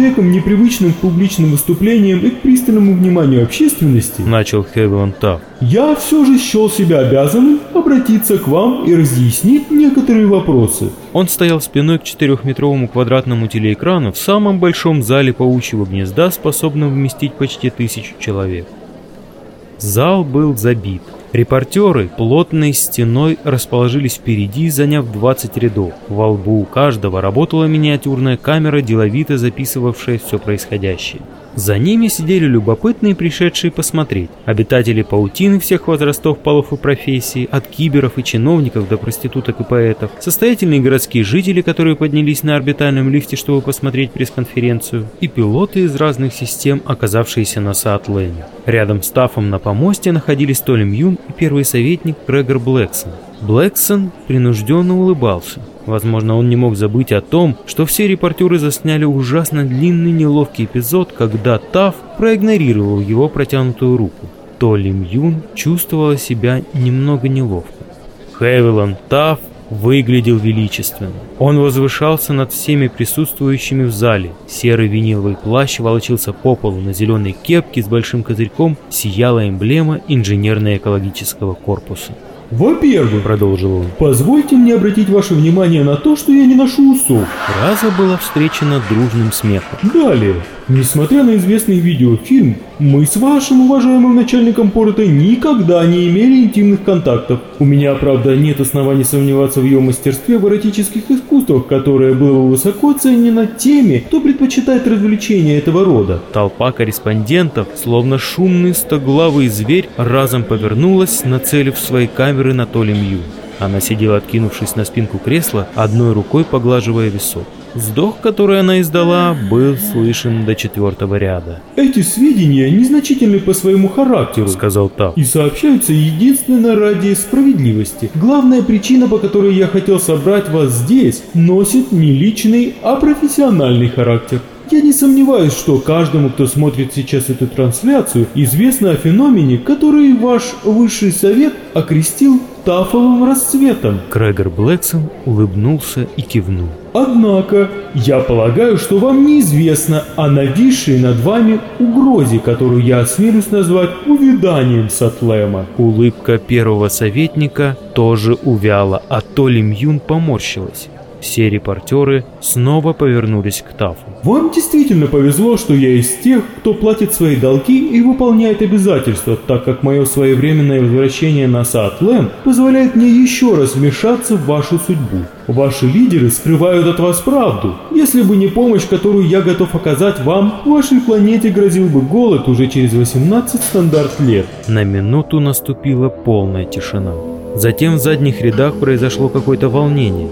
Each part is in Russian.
Человеком, непривычным к публичным выступлениям и к пристальному вниманию общественности, начал Хевилан Тафф, я все же счел себя обязанным обратиться к вам и разъяснить некоторые вопросы. Он стоял спиной к четырехметровому квадратному телеэкрану в самом большом зале паучьего гнезда, способном вместить почти тысячу человек. Зал был забит. Репортеры плотной стеной расположились впереди, заняв 20 рядов. Во лбу у каждого работала миниатюрная камера, деловито записывавшая все происходящее. За ними сидели любопытные, пришедшие посмотреть. Обитатели паутины всех возрастов, полов и профессий, от киберов и чиновников до проституток и поэтов, состоятельные городские жители, которые поднялись на орбитальном лифте, чтобы посмотреть пресс-конференцию, и пилоты из разных систем, оказавшиеся на Саатлене. Рядом с Тафом на помосте находились Толи Мьюн и первый советник Грегор Блэксон. Блэксон принужденно улыбался. Возможно, он не мог забыть о том, что все репортеры засняли ужасно длинный неловкий эпизод, когда Таф проигнорировал его протянутую руку. То Лим Юн чувствовала себя немного неловко. Хевилан Таф выглядел величественно. Он возвышался над всеми присутствующими в зале. Серый виниловый плащ волочился по полу на зеленой кепке с большим козырьком, сияла эмблема инженерно-экологического корпуса. «Во-первых, — продолжил он, — позвольте мне обратить ваше внимание на то, что я не ношу усов». Фраза была встречена дружным смехом. «Далее, Несмотря на известный видеофильм, мы с вашим уважаемым начальником порта никогда не имели интимных контактов. У меня, правда, нет оснований сомневаться в ее мастерстве в эротических искусствах, которое было высоко оценено теми, кто предпочитает развлечения этого рода. Толпа корреспондентов, словно шумный стоглавый зверь, разом повернулась, нацелив свои камеры на Толи Мью. Она сидела, откинувшись на спинку кресла, одной рукой поглаживая висок. Вздох, который она издала, был слышен до четвертого ряда. «Эти сведения незначительны по своему характеру», — сказал Тав, «и сообщаются единственно ради справедливости. Главная причина, по которой я хотел собрать вас здесь, носит не личный, а профессиональный характер. Я не сомневаюсь, что каждому, кто смотрит сейчас эту трансляцию, известно о феномене, который ваш высший совет окрестил тафовым расцветом. Крэгор Блэксон улыбнулся и кивнул. Однако, я полагаю, что вам неизвестно о нависшей над вами угрозе, которую я осмелюсь назвать увиданием Сатлема. Улыбка первого советника тоже увяла, а Толи Мьюн поморщилась. Все репортеры снова повернулись к Тафу. «Вам действительно повезло, что я из тех, кто платит свои долги и выполняет обязательства, так как мое своевременное возвращение на Саатлен позволяет мне еще раз вмешаться в вашу судьбу. Ваши лидеры скрывают от вас правду. Если бы не помощь, которую я готов оказать вам, вашей планете грозил бы голод уже через 18 стандарт лет». На минуту наступила полная тишина. Затем в задних рядах произошло какое-то волнение.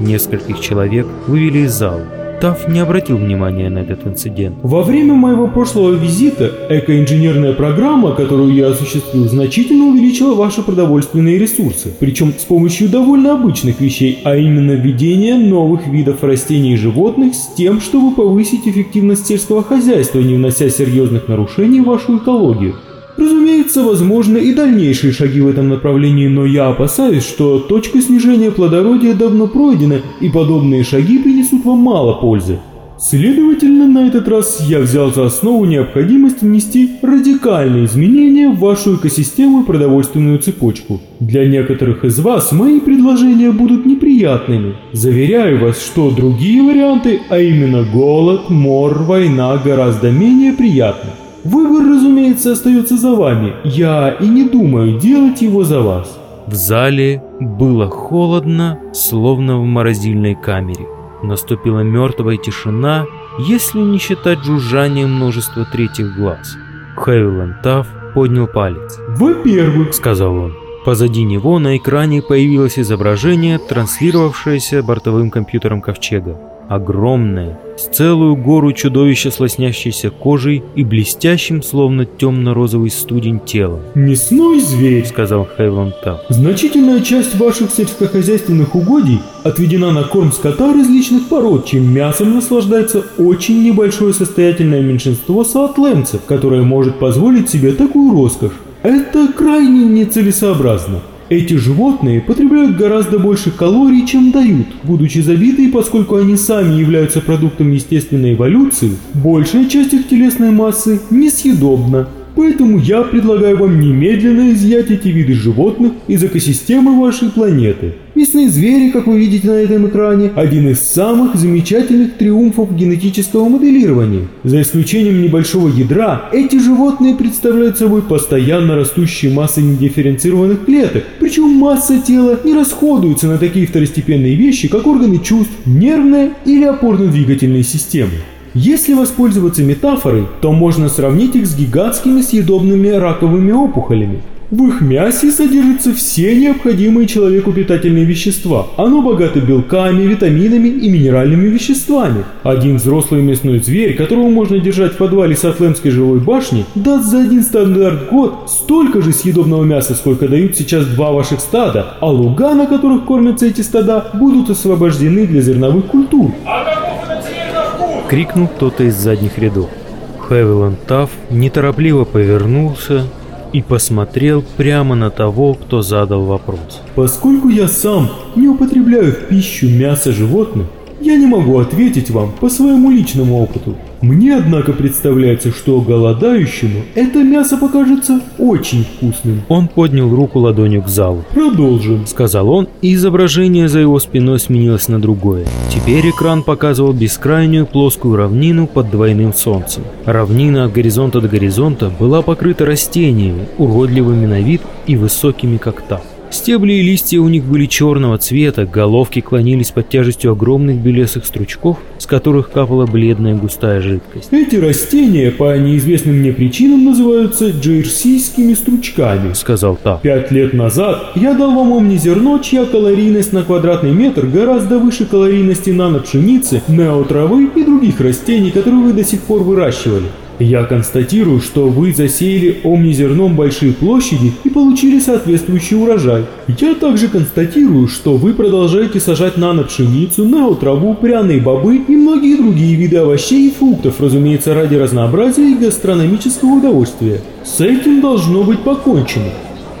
Нескольких человек вывели из зала. Таф не обратил внимания на этот инцидент. Во время моего прошлого визита экоинженерная программа, которую я осуществил, значительно увеличила ваши продовольственные ресурсы. Причем с помощью довольно обычных вещей, а именно введения новых видов растений и животных с тем, чтобы повысить эффективность сельского хозяйства, не внося серьезных нарушений в вашу экологию. Разумеется, возможны и дальнейшие шаги в этом направлении, но я опасаюсь, что точка снижения плодородия давно пройдена, и подобные шаги принесут вам мало пользы. Следовательно, на этот раз я взял за основу необходимость внести радикальные изменения в вашу экосистему и продовольственную цепочку. Для некоторых из вас мои предложения будут неприятными. Заверяю вас, что другие варианты, а именно голод, мор, война, гораздо менее приятны. Выбор, разумеется, остается за вами. Я и не думаю делать его за вас. В зале было холодно, словно в морозильной камере. Наступила мертвая тишина, если не считать жужжания множества третьих глаз. Хевиланд Тафф поднял палец. «Во-первых», — сказал он, Позади него на экране появилось изображение, транслировавшееся бортовым компьютером ковчега. Огромное, с целую гору чудовища с лоснящейся кожей и блестящим, словно темно-розовый студень телом. «Мясной зверь», — сказал Хейлон Тафф. «Значительная часть ваших сельскохозяйственных угодий отведена на корм скота различных пород, чем мясом наслаждается очень небольшое состоятельное меньшинство саатлемцев, которое может позволить себе такую роскошь. Это крайне нецелесообразно. Эти животные потребляют гораздо больше калорий, чем дают. Будучи забиты, поскольку они сами являются продуктом естественной эволюции, большая часть их телесной массы несъедобна. Поэтому я предлагаю вам немедленно изъять эти виды животных из экосистемы вашей планеты. Мясные звери, как вы видите на этом экране, один из самых замечательных триумфов генетического моделирования. За исключением небольшого ядра, эти животные представляют собой постоянно растущие массы недифференцированных клеток, причем масса тела не расходуется на такие второстепенные вещи, как органы чувств, нервная или опорно-двигательные системы. Если воспользоваться метафорой, то можно сравнить их с гигантскими съедобными раковыми опухолями. В их мясе содержатся все необходимые человеку питательные вещества. Оно богато белками, витаминами и минеральными веществами. Один взрослый мясной зверь, которого можно держать в подвале Сатлемской жилой башни, даст за один стандарт год столько же съедобного мяса, сколько дают сейчас два ваших стада, а луга, на которых кормятся эти стада, будут освобождены для зерновых культур. Крикнул кто-то из задних рядов. Хевиланд Тафф неторопливо повернулся и посмотрел прямо на того, кто задал вопрос. Поскольку я сам не употребляю в пищу мясо животных, я не могу ответить вам по своему личному опыту. Мне, однако, представляется, что голодающему это мясо покажется очень вкусным. Он поднял руку ладонью к залу. Продолжим. Сказал он, и изображение за его спиной сменилось на другое. Теперь экран показывал бескрайнюю плоскую равнину под двойным солнцем. Равнина от горизонта до горизонта была покрыта растениями, уродливыми на вид и высокими как та. Стебли и листья у них были черного цвета, головки клонились под тяжестью огромных белесых стручков, которых капала бледная густая жидкость. Эти растения по неизвестным мне причинам называются джерсийскими стручками, сказал Та. Пять лет назад я дал вам омнизерно, чья калорийность на квадратный метр гораздо выше калорийности нано-пшеницы, неотравы и других растений, которые вы до сих пор выращивали. Я констатирую, что вы засеяли омнизерном большие площади и получили соответствующий урожай. Я также констатирую, что вы продолжаете сажать нано-пшеницу, неотраву, пряные бобы и многие другие виды овощей и фруктов, разумеется, ради разнообразия и гастрономического удовольствия. С этим должно быть покончено.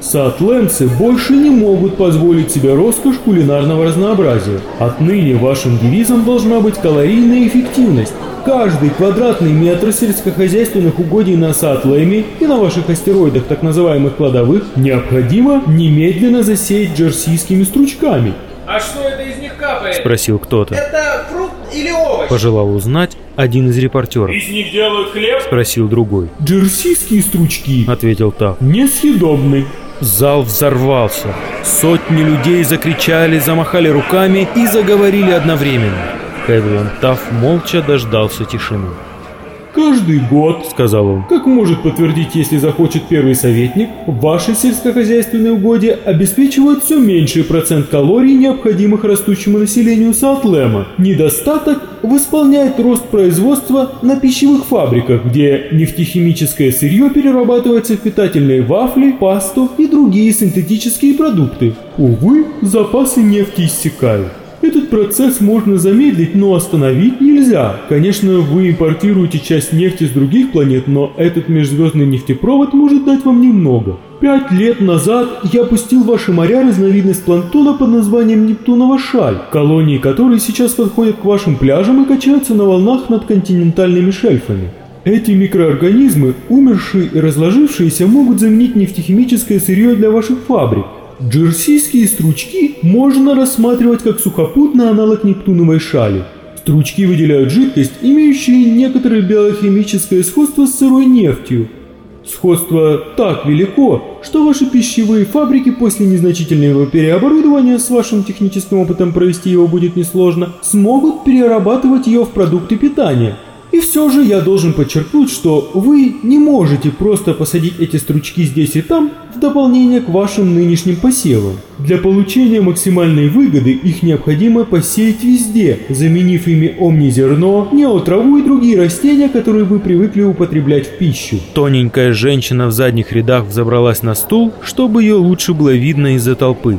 Саатлендцы больше не могут позволить себе роскошь кулинарного разнообразия. Отныне вашим девизом должна быть калорийная эффективность. Каждый квадратный метр сельскохозяйственных угодий на Саатлеме и на ваших астероидах, так называемых кладовых, необходимо немедленно засеять джерсийскими стручками. А что это из них капает? Спросил кто-то. Это фрукт или овощ? Пожелал узнать один из репортеров. Из них делают хлеб? Спросил другой. Джерсийские стручки. Ответил Тав. Несъедобны. Зал взорвался. Сотни людей закричали, замахали руками и заговорили одновременно. Хевилан Тафф молча дождался тишины. Каждый год, сказал он, как может подтвердить, если захочет первый советник, ваши сельскохозяйственные угодья обеспечивают все меньший процент калорий, необходимых растущему населению Саутлема. Недостаток восполняет рост производства на пищевых фабриках, где нефтехимическое сырье перерабатывается в питательные вафли, пасту и другие синтетические продукты. Увы, запасы нефти иссякают. Этот процесс можно замедлить, но остановить нельзя. Конечно, вы импортируете часть нефти с других планет, но этот межзвездный нефтепровод может дать вам немного. Пять лет назад я пустил в ваши моря разновидность планктона под названием Нептунова шаль, колонии которой сейчас подходят к вашим пляжам и качаются на волнах над континентальными шельфами. Эти микроорганизмы, умершие и разложившиеся, могут заменить нефтехимическое сырье для ваших фабрик. Джерсийские стручки можно рассматривать как сухопутный аналог нептуновой шали. Стручки выделяют жидкость, имеющую некоторое биохимическое сходство с сырой нефтью. Сходство так велико, что ваши пищевые фабрики после незначительного переоборудования с вашим техническим опытом провести его будет несложно, смогут перерабатывать ее в продукты питания – и все же я должен подчеркнуть, что вы не можете просто посадить эти стручки здесь и там в дополнение к вашим нынешним посевам. Для получения максимальной выгоды их необходимо посеять везде, заменив ими омнизерно, неотраву и другие растения, которые вы привыкли употреблять в пищу. Тоненькая женщина в задних рядах взобралась на стул, чтобы ее лучше было видно из-за толпы.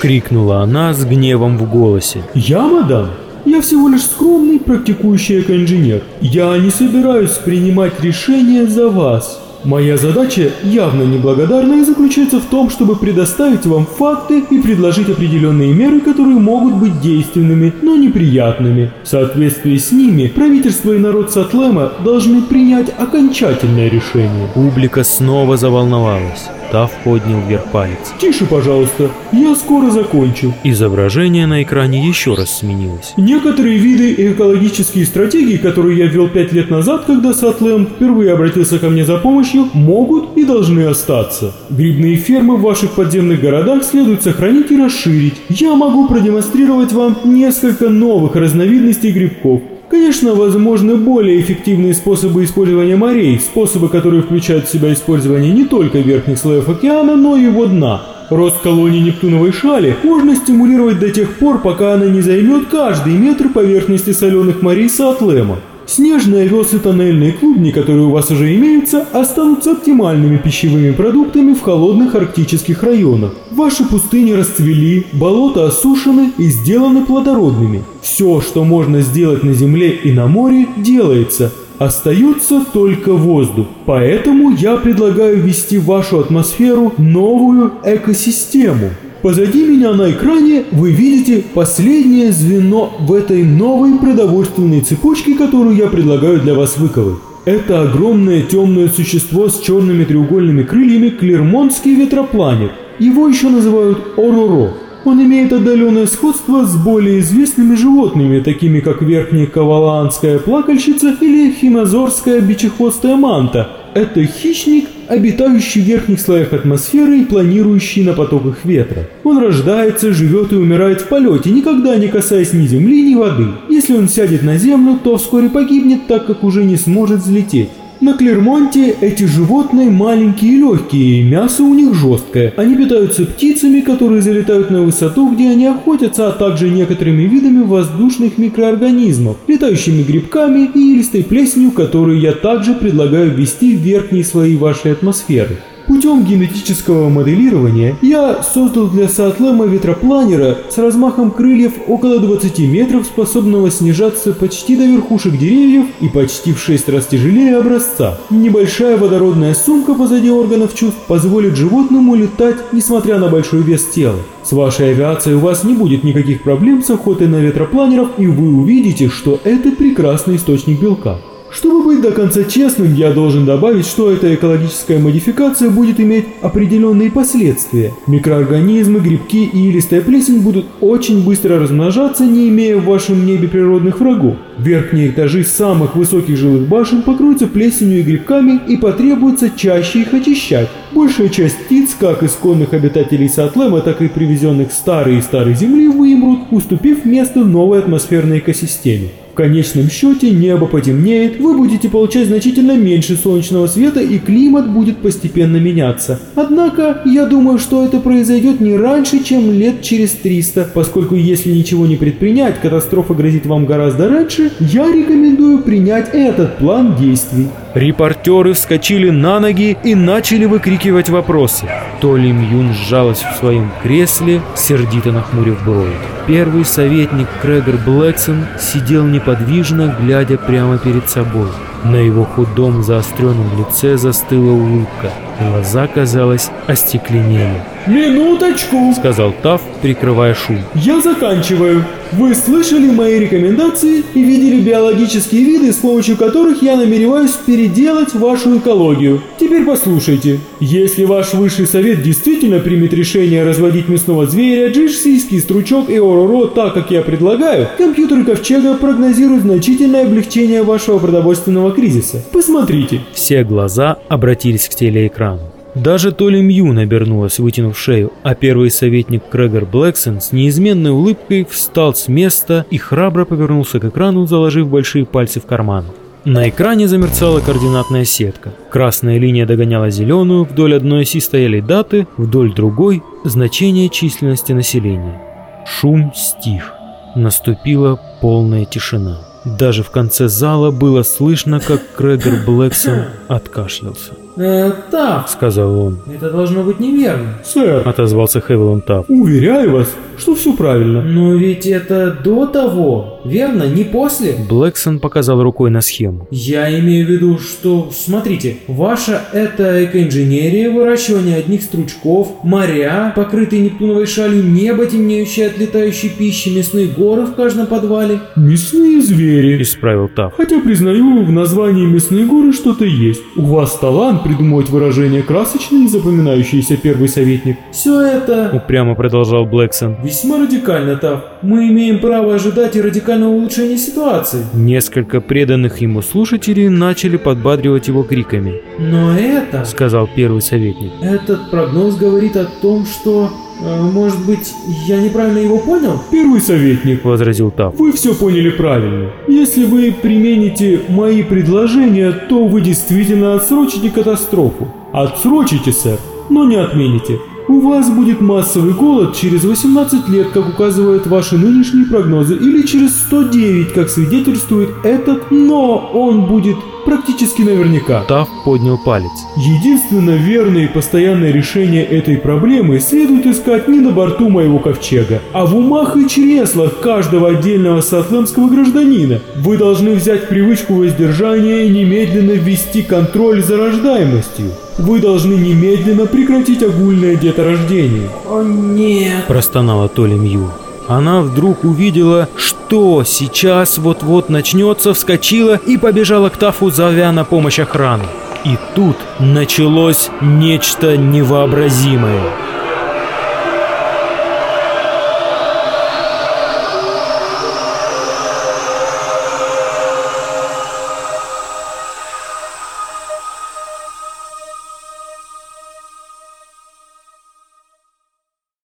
Крикнула она с гневом в голосе. «Я, мадам? Я всего лишь скромный практикующий экоинженер. Я не собираюсь принимать решения за вас. Моя задача явно неблагодарная заключается в том, чтобы предоставить вам факты и предложить определенные меры, которые могут быть действенными, но неприятными. В соответствии с ними правительство и народ Сатлема должны принять окончательное решение. Публика снова заволновалась. Тав поднял вверх палец. Тише, пожалуйста, я скоро закончу. Изображение на экране еще раз сменилось. Некоторые виды и экологические стратегии, которые я ввел пять лет назад, когда Сатлем впервые обратился ко мне за помощью, могут и должны остаться. Грибные фермы в ваших подземных городах следует сохранить и расширить. Я могу продемонстрировать вам несколько новых разновидностей грибков, Конечно, возможны более эффективные способы использования морей, способы, которые включают в себя использование не только верхних слоев океана, но и его дна. Рост колонии Нептуновой шали можно стимулировать до тех пор, пока она не займет каждый метр поверхности соленых морей Саатлема. Снежные овес и тоннельные клубни, которые у вас уже имеются, останутся оптимальными пищевыми продуктами в холодных арктических районах. Ваши пустыни расцвели, болота осушены и сделаны плодородными. Все, что можно сделать на земле и на море, делается. Остается только воздух. Поэтому я предлагаю ввести в вашу атмосферу новую экосистему. Позади меня на экране вы видите последнее звено в этой новой продовольственной цепочке, которую я предлагаю для вас выковать. Это огромное темное существо с черными треугольными крыльями Клермонтский ветропланет. Его еще называют Ороро. Он имеет отдаленное сходство с более известными животными, такими как верхняя кавалаанская плакальщица или хинозорская бичехвостая манта. Это хищник, обитающий в верхних слоях атмосферы и планирующий на потоках ветра. Он рождается, живет и умирает в полете, никогда не касаясь ни земли, ни воды. Если он сядет на землю, то вскоре погибнет, так как уже не сможет взлететь. На Клермонте эти животные маленькие и легкие, мясо у них жесткое. Они питаются птицами, которые залетают на высоту, где они охотятся, а также некоторыми видами воздушных микроорганизмов, летающими грибками и илистой плесенью, которую я также предлагаю ввести в верхние слои вашей атмосферы. Путем генетического моделирования я создал для Саатлема ветропланера с размахом крыльев около 20 метров, способного снижаться почти до верхушек деревьев и почти в 6 раз тяжелее образца. Небольшая водородная сумка позади органов чувств позволит животному летать, несмотря на большой вес тела. С вашей авиацией у вас не будет никаких проблем с охотой на ветропланеров, и вы увидите, что это прекрасный источник белка. Чтобы быть до конца честным, я должен добавить, что эта экологическая модификация будет иметь определенные последствия. Микроорганизмы, грибки и листая плесень будут очень быстро размножаться, не имея в вашем небе природных врагов. Верхние этажи самых высоких жилых башен покроются плесенью и грибками и потребуется чаще их очищать. Большая часть птиц, как исконных обитателей Сатлема, так и привезенных старой и старой земли, вымрут, уступив место новой атмосферной экосистеме. Конечном счете небо потемнеет, вы будете получать значительно меньше солнечного света и климат будет постепенно меняться. Однако, я думаю, что это произойдет не раньше, чем лет через 300, поскольку если ничего не предпринять, катастрофа грозит вам гораздо раньше, я рекомендую принять этот план действий. Репортеры вскочили на ноги и начали выкрикивать вопросы. То Ли Мьюн сжалась в своем кресле, сердито нахмурив брови. Первый советник Крегор Блэксон сидел неподвижно, глядя прямо перед собой. На его худом заостренном лице застыла улыбка. Глаза, казалось, остекленели. «Минуточку!» — сказал Тав, прикрывая шум. «Я заканчиваю. Вы слышали мои рекомендации и видели биологические виды, с помощью которых я намереваюсь переделать вашу экологию. Теперь послушайте. Если ваш высший совет действительно примет решение разводить мясного зверя, джишсийский стручок и ороро так, как я предлагаю, компьютеры Ковчега прогнозируют значительное облегчение вашего продовольственного кризиса. Посмотрите». Все глаза обратились к телеэкрану. Даже Толи Мьюн обернулась, вытянув шею, а первый советник Крегор Блэксон с неизменной улыбкой встал с места и храбро повернулся к экрану, заложив большие пальцы в карман. На экране замерцала координатная сетка. Красная линия догоняла зеленую, вдоль одной оси стояли даты, вдоль другой – значение численности населения. Шум стих. Наступила полная тишина. Даже в конце зала было слышно, как Крегор Блэксон откашлялся. Э, так, сказал он. это должно быть неверно. Сэр, отозвался Хевилон Тафф. Уверяю вас, что все правильно. Но ведь это до того, верно? Не после? Блэксон показал рукой на схему. Я имею в виду, что, смотрите, ваша это экоинженерия, выращивание одних стручков, моря, покрытые нептуновой шалью, небо, темнеющее от летающей пищи, мясные горы в каждом подвале. Мясные звери, Исправил Тафф. Хотя, признаю, в названии «Мясные горы» что-то есть. У вас талант придумывать выражения красочные и запоминающиеся, первый советник. Все это Упрямо продолжал Блэксон. весьма радикально, Тав. Мы имеем право ожидать и радикального улучшения ситуации. Несколько преданных ему слушателей начали подбадривать его криками, Но это... сказал первый советник. Этот прогноз говорит о том, что... э, может быть, я неправильно его понял? Первый советник. возразил Тафф. Вы все поняли правильно. Если вы примените мои предложения, то вы действительно отсрочите катастрофу. Отсрочите, сэр, но не отмените. У вас будет массовый голод через 18 лет, как указывают ваши нынешние прогнозы, или через 109, как свидетельствует этот, но он будет практически наверняка. Тафф поднял палец. Единственно верное и постоянное решение этой проблемы следует искать не на борту моего ковчега, а в умах и чреслах каждого отдельного сатлемского гражданина. Вы должны взять привычку воздержания и немедленно ввести контроль за рождаемостью. Вы должны немедленно прекратить огульное деторождение. О нет. Простонала Толи Мью. Она вдруг увидела, что сейчас вот-вот начнется, вскочила и побежала к Тафу, зовя на помощь охрану. И тут началось нечто невообразимое.